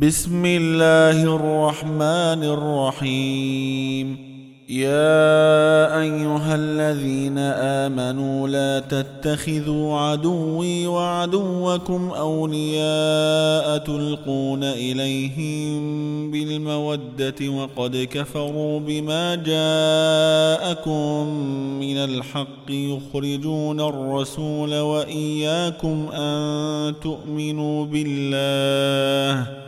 بسم الله الرحمن الرحيم يا ايها الذين امنوا لا تتخذوا عدوي وعدوكم اولياء تلقون اليهم بالموده وقد كفروا بما جاءكم من الحق يخرجون الرسول واياكم ان تؤمنوا بالله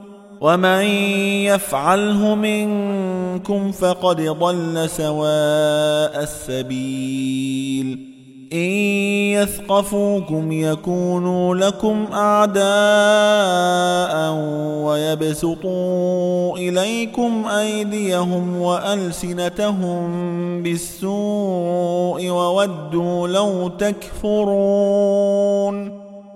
ومن يفعله منكم فقد ضل سواء السبيل ان يثقفوكم يكونوا لكم اعداء ويبسطوا اليكم ايديهم والسنتهم بالسوء وودوا لو تكفرون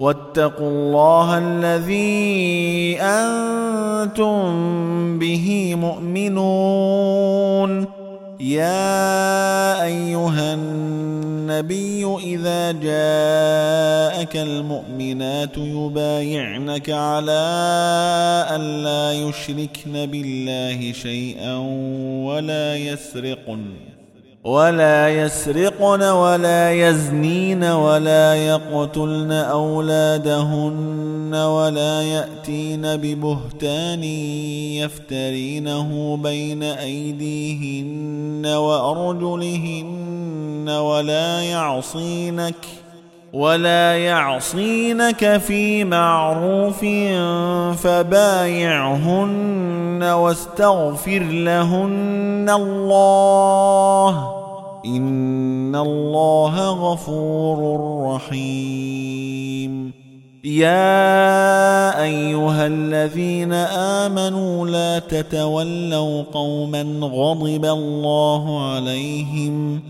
واتقوا الله الذي أنتم به مؤمنون. يا أيها النبي إذا جاءك المؤمنات يبايعنك على أن لا يشركن بالله شيئا ولا يسرقن. ولا يسرقن ولا يزنين ولا يقتلن أولادهن ولا يأتين ببهتان يفترينه بين أيديهن وأرجلهن ولا يعصينك ولا يعصينك في معروف فبايعهن واستغفر لهن الله ان الله غفور رحيم. يا ايها الذين امنوا لا تتولوا قوما غضب الله عليهم